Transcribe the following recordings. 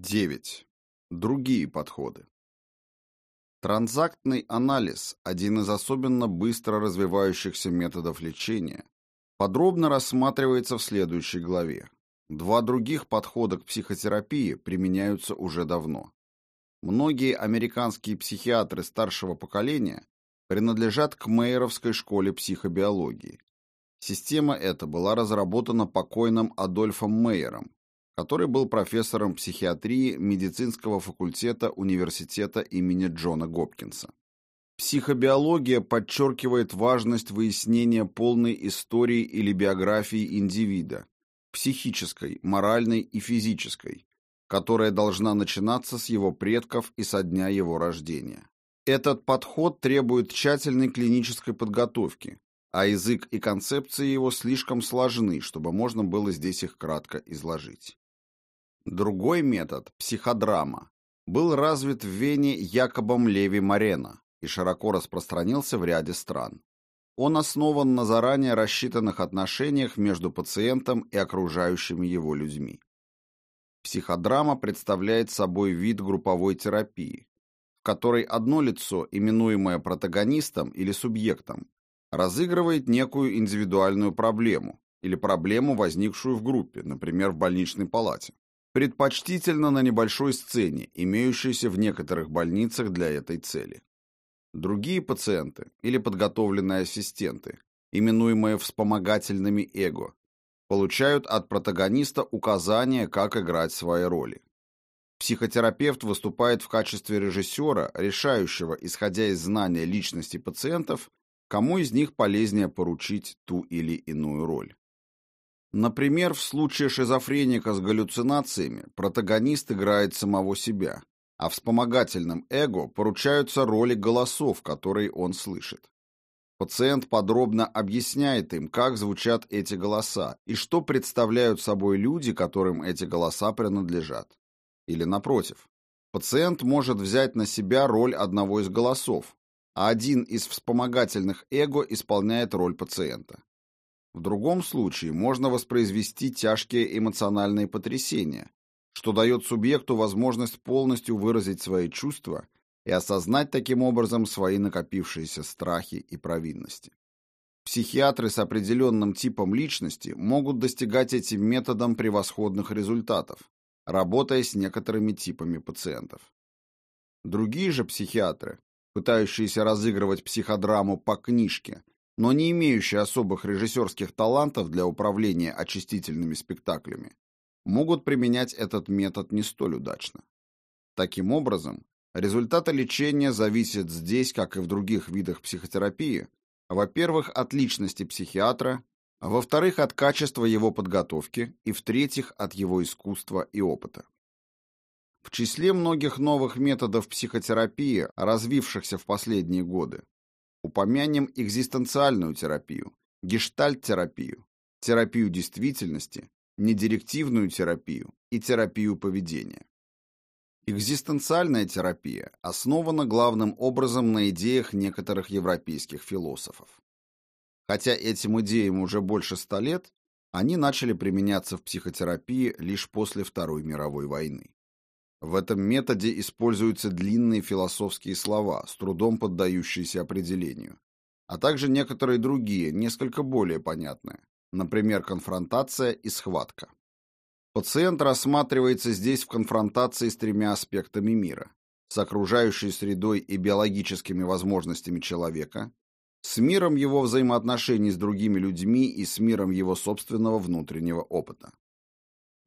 9. Другие подходы. Транзактный анализ – один из особенно быстро развивающихся методов лечения, подробно рассматривается в следующей главе. Два других подхода к психотерапии применяются уже давно. Многие американские психиатры старшего поколения принадлежат к Мейеровской школе психобиологии. Система эта была разработана покойным Адольфом Мейером, который был профессором психиатрии медицинского факультета университета имени Джона Гопкинса. Психобиология подчеркивает важность выяснения полной истории или биографии индивида, психической, моральной и физической, которая должна начинаться с его предков и со дня его рождения. Этот подход требует тщательной клинической подготовки, а язык и концепции его слишком сложны, чтобы можно было здесь их кратко изложить. Другой метод, психодрама, был развит в Вене Якобом Леви Марена и широко распространился в ряде стран. Он основан на заранее рассчитанных отношениях между пациентом и окружающими его людьми. Психодрама представляет собой вид групповой терапии, в которой одно лицо, именуемое протагонистом или субъектом, разыгрывает некую индивидуальную проблему или проблему, возникшую в группе, например, в больничной палате. Предпочтительно на небольшой сцене, имеющейся в некоторых больницах для этой цели. Другие пациенты или подготовленные ассистенты, именуемые вспомогательными эго, получают от протагониста указания, как играть свои роли. Психотерапевт выступает в качестве режиссера, решающего, исходя из знания личности пациентов, кому из них полезнее поручить ту или иную роль. Например, в случае шизофреника с галлюцинациями протагонист играет самого себя, а вспомогательным эго поручаются роли голосов, которые он слышит. Пациент подробно объясняет им, как звучат эти голоса и что представляют собой люди, которым эти голоса принадлежат. Или напротив, пациент может взять на себя роль одного из голосов, а один из вспомогательных эго исполняет роль пациента. В другом случае можно воспроизвести тяжкие эмоциональные потрясения, что дает субъекту возможность полностью выразить свои чувства и осознать таким образом свои накопившиеся страхи и провинности. Психиатры с определенным типом личности могут достигать этим методом превосходных результатов, работая с некоторыми типами пациентов. Другие же психиатры, пытающиеся разыгрывать психодраму по книжке, но не имеющие особых режиссерских талантов для управления очистительными спектаклями, могут применять этот метод не столь удачно. Таким образом, результаты лечения зависят здесь, как и в других видах психотерапии, во-первых, от личности психиатра, во-вторых, от качества его подготовки и, в-третьих, от его искусства и опыта. В числе многих новых методов психотерапии, развившихся в последние годы, Упомянем экзистенциальную терапию, гештальт-терапию, терапию действительности, недирективную терапию и терапию поведения. Экзистенциальная терапия основана главным образом на идеях некоторых европейских философов. Хотя этим идеям уже больше ста лет, они начали применяться в психотерапии лишь после Второй мировой войны. В этом методе используются длинные философские слова, с трудом поддающиеся определению, а также некоторые другие, несколько более понятные, например, конфронтация и схватка. Пациент рассматривается здесь в конфронтации с тремя аспектами мира – с окружающей средой и биологическими возможностями человека, с миром его взаимоотношений с другими людьми и с миром его собственного внутреннего опыта.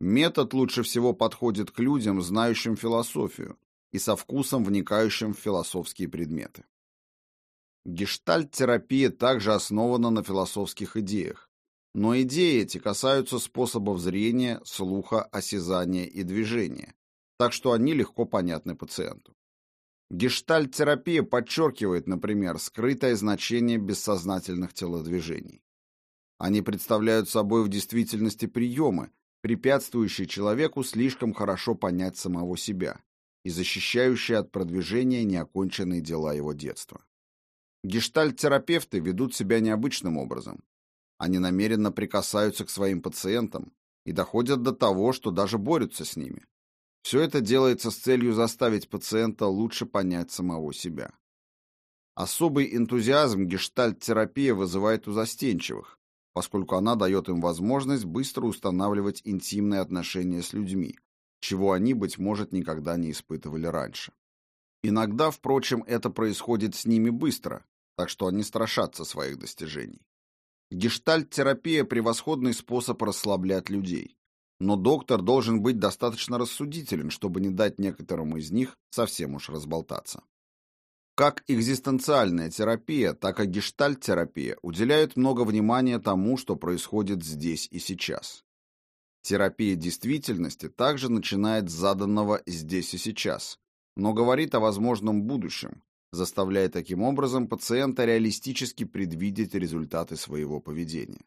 Метод лучше всего подходит к людям, знающим философию и со вкусом вникающим в философские предметы. Гештальт-терапия также основана на философских идеях, но идеи эти касаются способов зрения, слуха, осязания и движения, так что они легко понятны пациенту. Гештальт-терапия подчеркивает, например, скрытое значение бессознательных телодвижений. Они представляют собой в действительности приемы, препятствующий человеку слишком хорошо понять самого себя и защищающий от продвижения неоконченные дела его детства. Гештальт-терапевты ведут себя необычным образом. Они намеренно прикасаются к своим пациентам и доходят до того, что даже борются с ними. Все это делается с целью заставить пациента лучше понять самого себя. Особый энтузиазм гештальт-терапия вызывает у застенчивых, поскольку она дает им возможность быстро устанавливать интимные отношения с людьми, чего они, быть может, никогда не испытывали раньше. Иногда, впрочем, это происходит с ними быстро, так что они страшатся своих достижений. Гештальт-терапия – превосходный способ расслаблять людей, но доктор должен быть достаточно рассудителен, чтобы не дать некоторым из них совсем уж разболтаться. Как экзистенциальная терапия, так и гештальт-терапия уделяют много внимания тому, что происходит здесь и сейчас. Терапия действительности также начинает с заданного здесь и сейчас, но говорит о возможном будущем, заставляя таким образом пациента реалистически предвидеть результаты своего поведения.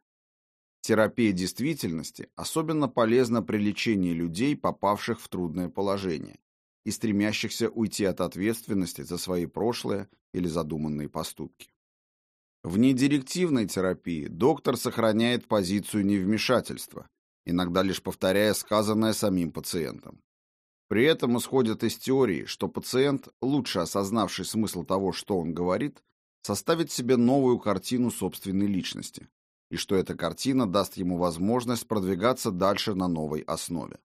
Терапия действительности особенно полезна при лечении людей, попавших в трудное положение и стремящихся уйти от ответственности за свои прошлые или задуманные поступки. В недирективной терапии доктор сохраняет позицию невмешательства, иногда лишь повторяя сказанное самим пациентом. При этом исходят из теории, что пациент, лучше осознавший смысл того, что он говорит, составит себе новую картину собственной личности, и что эта картина даст ему возможность продвигаться дальше на новой основе.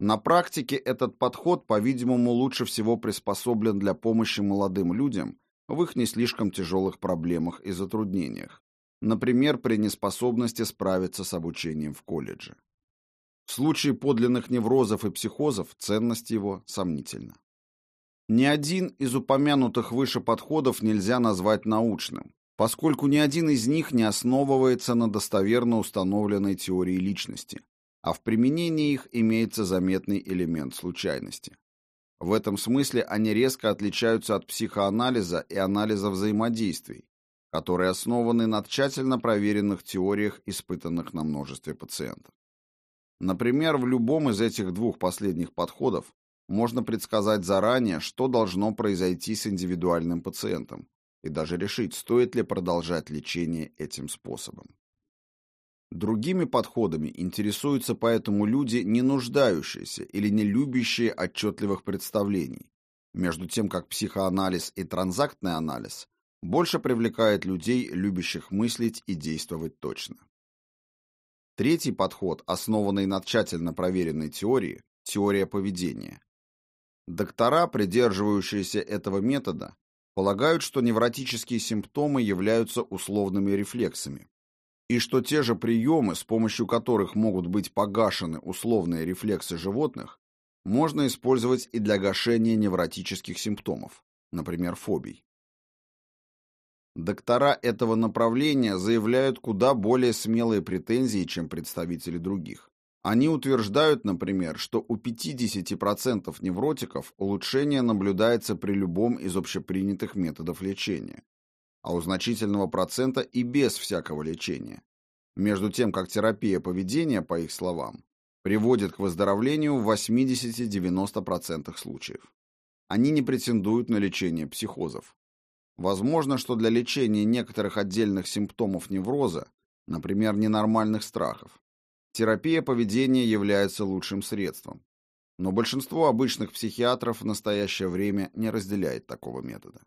На практике этот подход, по-видимому, лучше всего приспособлен для помощи молодым людям в их не слишком тяжелых проблемах и затруднениях, например, при неспособности справиться с обучением в колледже. В случае подлинных неврозов и психозов ценность его сомнительна. Ни один из упомянутых выше подходов нельзя назвать научным, поскольку ни один из них не основывается на достоверно установленной теории личности, а в применении их имеется заметный элемент случайности. В этом смысле они резко отличаются от психоанализа и анализа взаимодействий, которые основаны на тщательно проверенных теориях, испытанных на множестве пациентов. Например, в любом из этих двух последних подходов можно предсказать заранее, что должно произойти с индивидуальным пациентом, и даже решить, стоит ли продолжать лечение этим способом. Другими подходами интересуются поэтому люди, не нуждающиеся или не любящие отчетливых представлений, между тем как психоанализ и транзактный анализ больше привлекает людей, любящих мыслить и действовать точно. Третий подход, основанный на тщательно проверенной теории, теория поведения. Доктора, придерживающиеся этого метода, полагают, что невротические симптомы являются условными рефлексами, и что те же приемы, с помощью которых могут быть погашены условные рефлексы животных, можно использовать и для гашения невротических симптомов, например, фобий. Доктора этого направления заявляют куда более смелые претензии, чем представители других. Они утверждают, например, что у 50% невротиков улучшение наблюдается при любом из общепринятых методов лечения, а у значительного процента и без всякого лечения. Между тем, как терапия поведения, по их словам, приводит к выздоровлению в 80-90% случаев. Они не претендуют на лечение психозов. Возможно, что для лечения некоторых отдельных симптомов невроза, например, ненормальных страхов, терапия поведения является лучшим средством. Но большинство обычных психиатров в настоящее время не разделяет такого метода.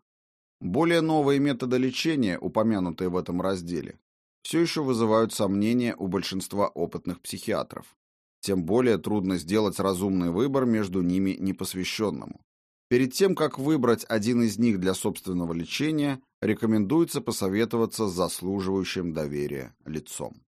Более новые методы лечения, упомянутые в этом разделе, все еще вызывают сомнения у большинства опытных психиатров. Тем более трудно сделать разумный выбор между ними непосвященному. Перед тем, как выбрать один из них для собственного лечения, рекомендуется посоветоваться с заслуживающим доверия лицом.